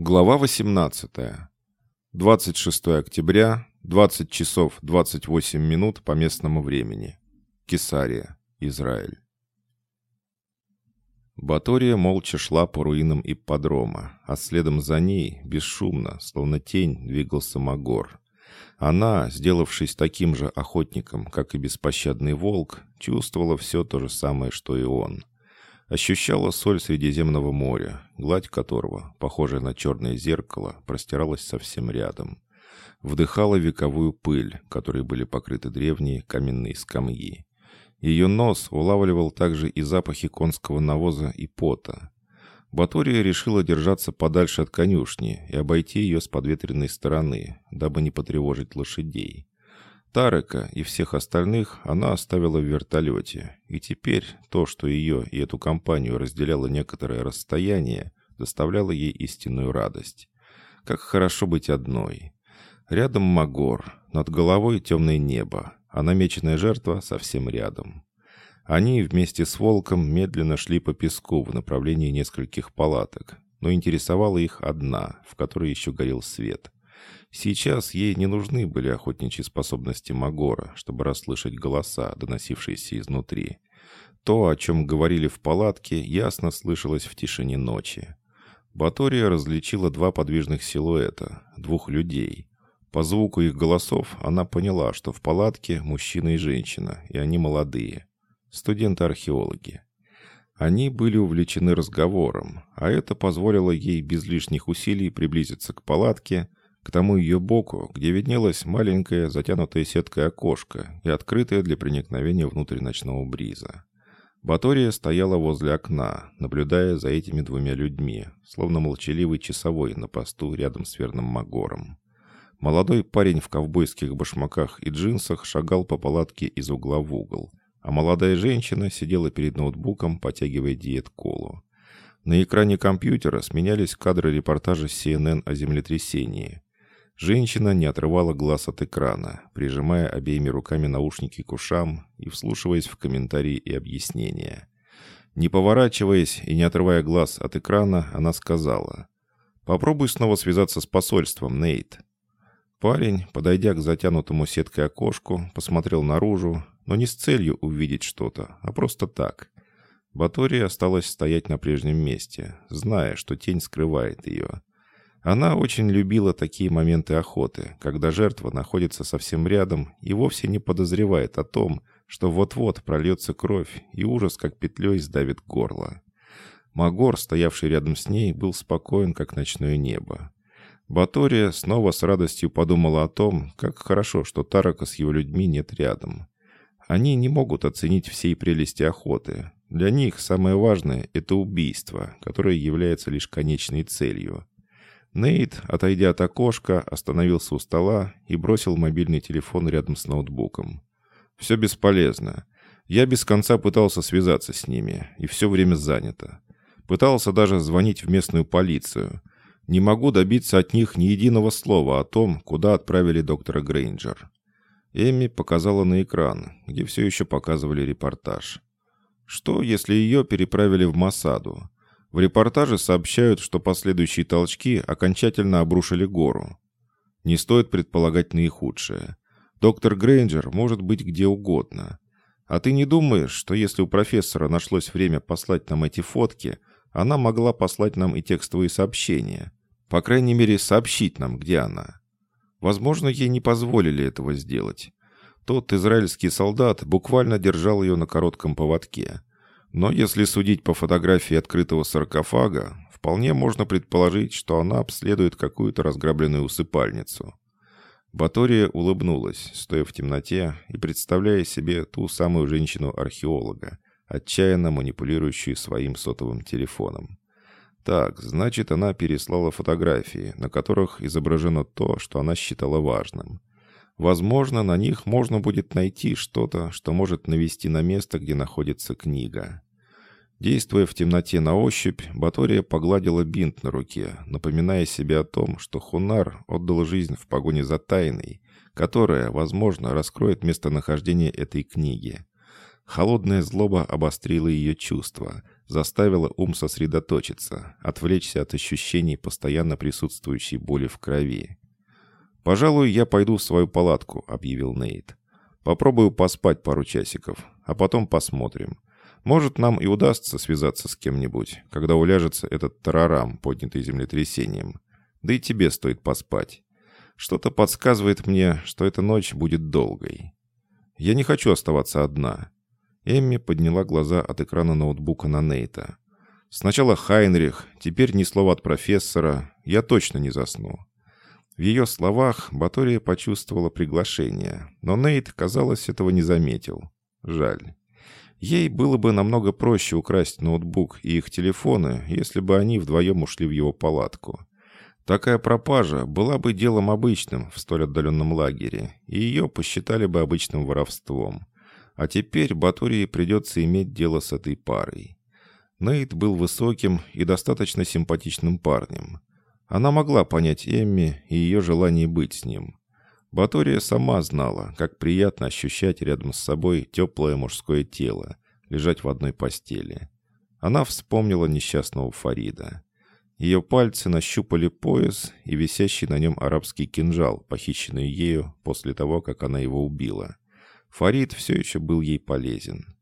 Глава 18. 26 октября, 20 часов 28 минут по местному времени. Кесария, Израиль. Батория молча шла по руинам ипподрома, а следом за ней, бесшумно, словно тень, двигался Магор. Она, сделавшись таким же охотником, как и беспощадный волк, чувствовала все то же самое, что и он — ощущала соль Средиземного моря, гладь которого, похожая на черное зеркало, простиралась совсем рядом. Вдыхала вековую пыль, которой были покрыты древние каменные скамьи. Ее нос улавливал также и запахи конского навоза и пота. Батория решила держаться подальше от конюшни и обойти ее с подветренной стороны, дабы не потревожить лошадей. Тарека и всех остальных она оставила в вертолете, и теперь то, что ее и эту компанию разделяло некоторое расстояние, доставляло ей истинную радость. Как хорошо быть одной. Рядом Магор, над головой темное небо, а намеченная жертва совсем рядом. Они вместе с Волком медленно шли по песку в направлении нескольких палаток, но интересовала их одна, в которой еще горел свет — Сейчас ей не нужны были охотничьи способности Магора, чтобы расслышать голоса, доносившиеся изнутри. То, о чем говорили в палатке, ясно слышалось в тишине ночи. Батория различила два подвижных силуэта, двух людей. По звуку их голосов она поняла, что в палатке мужчина и женщина, и они молодые. Студенты-археологи. Они были увлечены разговором, а это позволило ей без лишних усилий приблизиться к палатке, к тому ее боку, где виднелась маленькая затянутая сеткой окошко и открытое для проникновения внутрь ночного бриза. Батория стояла возле окна, наблюдая за этими двумя людьми, словно молчаливый часовой на посту рядом с верным Магором. Молодой парень в ковбойских башмаках и джинсах шагал по палатке из угла в угол, а молодая женщина сидела перед ноутбуком, потягивая диет-колу. На экране компьютера сменялись кадры репортажа CNN о землетрясении. Женщина не отрывала глаз от экрана, прижимая обеими руками наушники к ушам и вслушиваясь в комментарии и объяснения. Не поворачиваясь и не отрывая глаз от экрана, она сказала, «Попробуй снова связаться с посольством, Нейт». Парень, подойдя к затянутому сеткой окошку, посмотрел наружу, но не с целью увидеть что-то, а просто так. Батория осталась стоять на прежнем месте, зная, что тень скрывает ее. Она очень любила такие моменты охоты, когда жертва находится совсем рядом и вовсе не подозревает о том, что вот-вот прольется кровь, и ужас как петлей сдавит горло. Магор, стоявший рядом с ней, был спокоен, как ночное небо. Батория снова с радостью подумала о том, как хорошо, что Тарака с его людьми нет рядом. Они не могут оценить всей прелести охоты. Для них самое важное – это убийство, которое является лишь конечной целью. Нейт, отойдя от окошка, остановился у стола и бросил мобильный телефон рядом с ноутбуком. «Все бесполезно. Я без конца пытался связаться с ними, и все время занято. Пытался даже звонить в местную полицию. Не могу добиться от них ни единого слова о том, куда отправили доктора Грейнджер». Эми показала на экран, где все еще показывали репортаж. Что, если ее переправили в Масаду? В репортаже сообщают, что последующие толчки окончательно обрушили гору. Не стоит предполагать наихудшее. Доктор Грейнджер может быть где угодно. А ты не думаешь, что если у профессора нашлось время послать нам эти фотки, она могла послать нам и текстовые сообщения? По крайней мере, сообщить нам, где она. Возможно, ей не позволили этого сделать. Тот израильский солдат буквально держал ее на коротком поводке. Но если судить по фотографии открытого саркофага, вполне можно предположить, что она обследует какую-то разграбленную усыпальницу. Батория улыбнулась, стоя в темноте и представляя себе ту самую женщину-археолога, отчаянно манипулирующую своим сотовым телефоном. Так, значит, она переслала фотографии, на которых изображено то, что она считала важным. Возможно, на них можно будет найти что-то, что может навести на место, где находится книга. Действуя в темноте на ощупь, Батория погладила бинт на руке, напоминая себе о том, что Хунар отдал жизнь в погоне за тайной, которая, возможно, раскроет местонахождение этой книги. Холодная злоба обострила ее чувства, заставила ум сосредоточиться, отвлечься от ощущений постоянно присутствующей боли в крови. «Пожалуй, я пойду в свою палатку», — объявил Нейт. «Попробую поспать пару часиков, а потом посмотрим. Может, нам и удастся связаться с кем-нибудь, когда уляжется этот тарарам, поднятый землетрясением. Да и тебе стоит поспать. Что-то подсказывает мне, что эта ночь будет долгой. Я не хочу оставаться одна». Эмми подняла глаза от экрана ноутбука на Нейта. «Сначала Хайнрих, теперь ни слова от профессора. Я точно не засну». В ее словах Батория почувствовала приглашение, но Нейт, казалось, этого не заметил. Жаль. Ей было бы намного проще украсть ноутбук и их телефоны, если бы они вдвоем ушли в его палатку. Такая пропажа была бы делом обычным в столь отдаленном лагере, и ее посчитали бы обычным воровством. А теперь Батории придется иметь дело с этой парой. Нейт был высоким и достаточно симпатичным парнем. Она могла понять Эмми и ее желание быть с ним. Батория сама знала, как приятно ощущать рядом с собой теплое мужское тело, лежать в одной постели. Она вспомнила несчастного Фарида. Ее пальцы нащупали пояс и висящий на нем арабский кинжал, похищенный ею после того, как она его убила. Фарид все еще был ей полезен.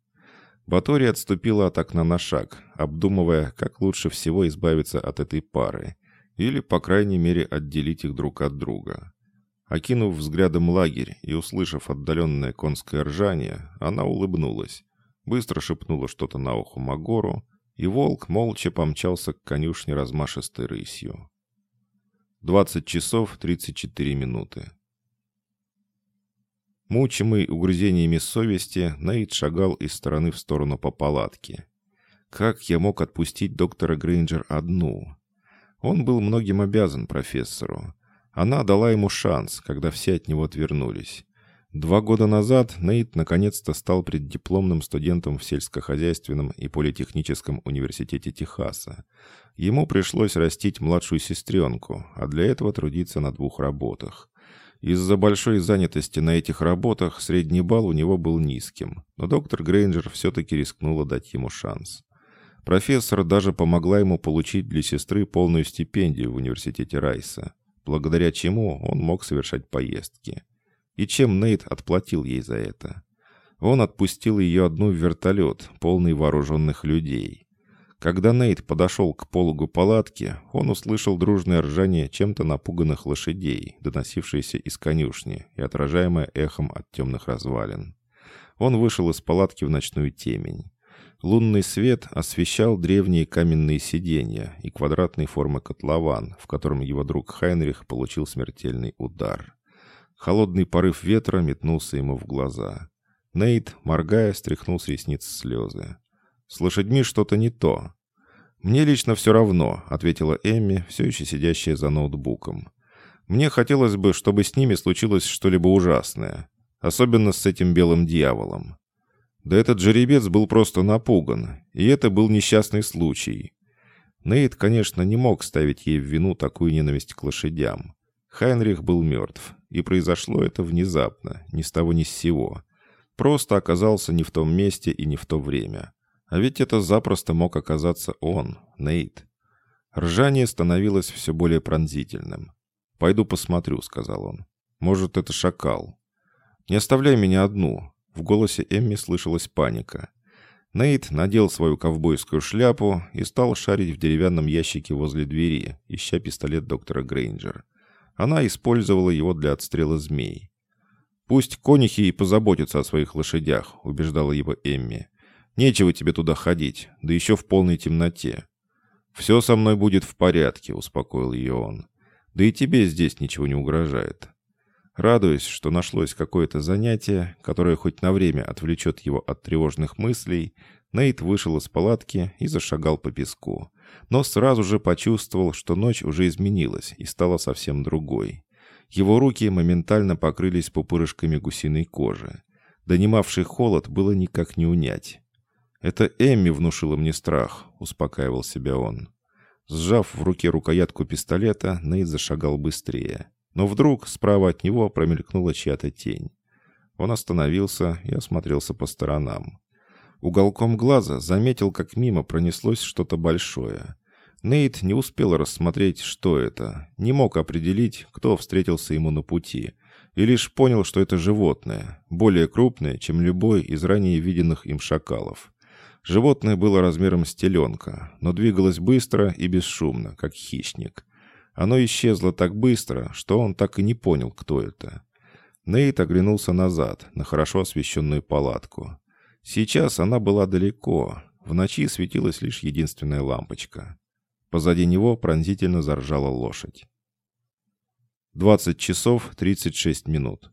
Батори отступила от окна на шаг, обдумывая, как лучше всего избавиться от этой пары, или, по крайней мере, отделить их друг от друга. Окинув взглядом лагерь и услышав отдаленное конское ржание, она улыбнулась, быстро шепнула что-то на ухо Магору, и волк молча помчался к конюшне размашистой рысью. 20 часов 34 минуты. Мучимый угрызениями совести, Нейт шагал из стороны в сторону по палатке. Как я мог отпустить доктора Грейнджер одну? Он был многим обязан профессору. Она дала ему шанс, когда все от него отвернулись. Два года назад Нейт наконец-то стал преддипломным студентом в сельскохозяйственном и политехническом университете Техаса. Ему пришлось растить младшую сестренку, а для этого трудиться на двух работах. Из-за большой занятости на этих работах средний балл у него был низким, но доктор Грейнджер все-таки рискнула дать ему шанс. Профессор даже помогла ему получить для сестры полную стипендию в университете Райса, благодаря чему он мог совершать поездки. И чем Нейт отплатил ей за это? Он отпустил ее одну в вертолет, полный вооруженных людей. Когда Нейт подошел к пологу палатки, он услышал дружное ржание чем-то напуганных лошадей, доносившееся из конюшни и отражаемое эхом от темных развалин. Он вышел из палатки в ночную темень. Лунный свет освещал древние каменные сиденья и квадратной формы котлован, в котором его друг Хайнрих получил смертельный удар. Холодный порыв ветра метнулся ему в глаза. Нейт, моргая, стряхнул с ресниц слезы. С лошадьми что-то не то. «Мне лично все равно», — ответила Эмми, все еще сидящая за ноутбуком. «Мне хотелось бы, чтобы с ними случилось что-либо ужасное. Особенно с этим белым дьяволом. Да этот жеребец был просто напуган, и это был несчастный случай. Нейт, конечно, не мог ставить ей в вину такую ненависть к лошадям. Хайнрих был мертв, и произошло это внезапно, ни с того ни с сего. Просто оказался не в том месте и не в то время. А ведь это запросто мог оказаться он, Нейт. Ржание становилось все более пронзительным. «Пойду посмотрю», — сказал он. «Может, это шакал». «Не оставляй меня одну». В голосе Эмми слышалась паника. Нейт надел свою ковбойскую шляпу и стал шарить в деревянном ящике возле двери, ища пистолет доктора Грейнджер. Она использовала его для отстрела змей. «Пусть конюхи и позаботятся о своих лошадях», — убеждала его Эмми. Нечего тебе туда ходить, да еще в полной темноте. Все со мной будет в порядке, успокоил ее он. Да и тебе здесь ничего не угрожает. Радуясь, что нашлось какое-то занятие, которое хоть на время отвлечет его от тревожных мыслей, Нейт вышел из палатки и зашагал по песку. Но сразу же почувствовал, что ночь уже изменилась и стала совсем другой. Его руки моментально покрылись пупырышками гусиной кожи. Донимавший холод было никак не унять. «Это Эмми внушила мне страх», — успокаивал себя он. Сжав в руке рукоятку пистолета, Нейт зашагал быстрее. Но вдруг справа от него промелькнула чья-то тень. Он остановился и осмотрелся по сторонам. Уголком глаза заметил, как мимо пронеслось что-то большое. Нейт не успел рассмотреть, что это, не мог определить, кто встретился ему на пути, и лишь понял, что это животное, более крупное, чем любой из ранее виденных им шакалов. Животное было размером с теленка, но двигалось быстро и бесшумно, как хищник. Оно исчезло так быстро, что он так и не понял, кто это. Нейт оглянулся назад, на хорошо освещенную палатку. Сейчас она была далеко, в ночи светилась лишь единственная лампочка. Позади него пронзительно заржала лошадь. 20 часов 36 минут.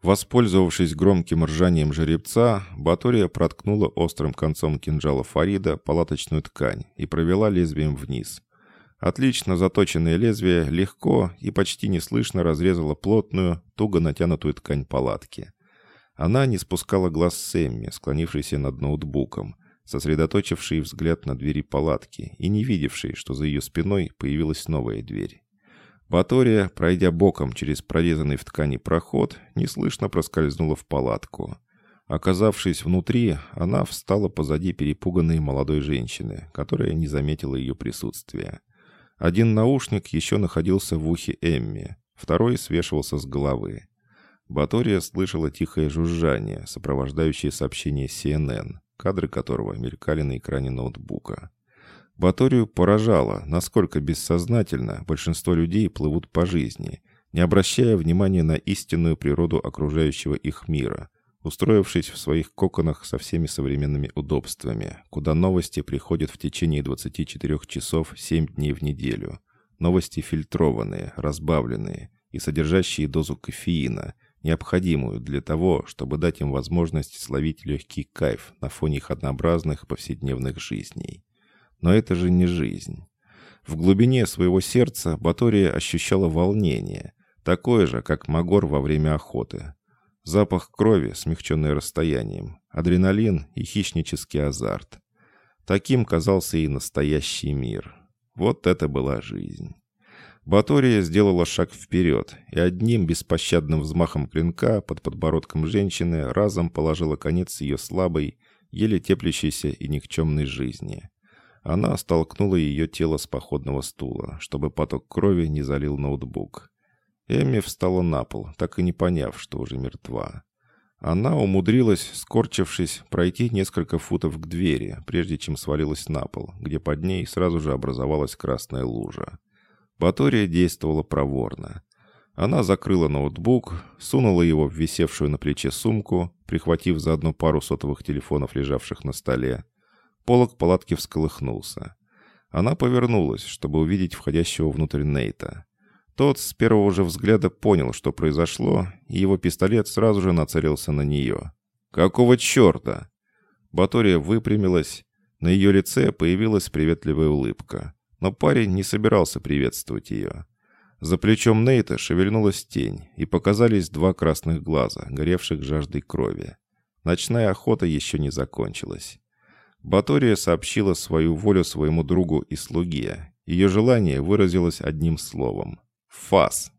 Воспользовавшись громким ржанием жеребца, Батория проткнула острым концом кинжала Фарида палаточную ткань и провела лезвием вниз. Отлично заточенное лезвие легко и почти неслышно разрезало плотную, туго натянутую ткань палатки. Она не спускала глаз Сэмми, склонившейся над ноутбуком, сосредоточившей взгляд на двери палатки и не видевшей, что за ее спиной появилась новая дверь. Батория, пройдя боком через прорезанный в ткани проход, неслышно проскользнула в палатку. Оказавшись внутри, она встала позади перепуганной молодой женщины, которая не заметила ее присутствия. Один наушник еще находился в ухе Эмми, второй свешивался с головы. Батория слышала тихое жужжание, сопровождающее сообщение CNN, кадры которого мелькали на экране ноутбука. Баторию поражало, насколько бессознательно большинство людей плывут по жизни, не обращая внимания на истинную природу окружающего их мира, устроившись в своих коконах со всеми современными удобствами, куда новости приходят в течение 24 часов 7 дней в неделю. Новости фильтрованные, разбавленные и содержащие дозу кофеина, необходимую для того, чтобы дать им возможность словить легкий кайф на фоне их однообразных повседневных жизней. Но это же не жизнь. В глубине своего сердца Батория ощущала волнение, такое же, как Магор во время охоты. Запах крови, смягченный расстоянием, адреналин и хищнический азарт. Таким казался и настоящий мир. Вот это была жизнь. Батория сделала шаг вперед и одним беспощадным взмахом клинка под подбородком женщины разом положила конец ее слабой, еле теплящейся и никчемной жизни. Она столкнула ее тело с походного стула, чтобы поток крови не залил ноутбук. Эмми встала на пол, так и не поняв, что уже мертва. Она умудрилась, скорчившись, пройти несколько футов к двери, прежде чем свалилась на пол, где под ней сразу же образовалась красная лужа. Батория действовала проворно. Она закрыла ноутбук, сунула его в висевшую на плече сумку, прихватив заодно пару сотовых телефонов, лежавших на столе, Полок палатки всколыхнулся. Она повернулась, чтобы увидеть входящего внутрь Нейта. Тот с первого же взгляда понял, что произошло, и его пистолет сразу же нацелился на нее. «Какого черта?» Батория выпрямилась. На ее лице появилась приветливая улыбка. Но парень не собирался приветствовать ее. За плечом Нейта шевельнулась тень, и показались два красных глаза, горевших жаждой крови. Ночная охота еще не закончилась. Батория сообщила свою волю своему другу и слуге. Ее желание выразилось одним словом. «Фас!»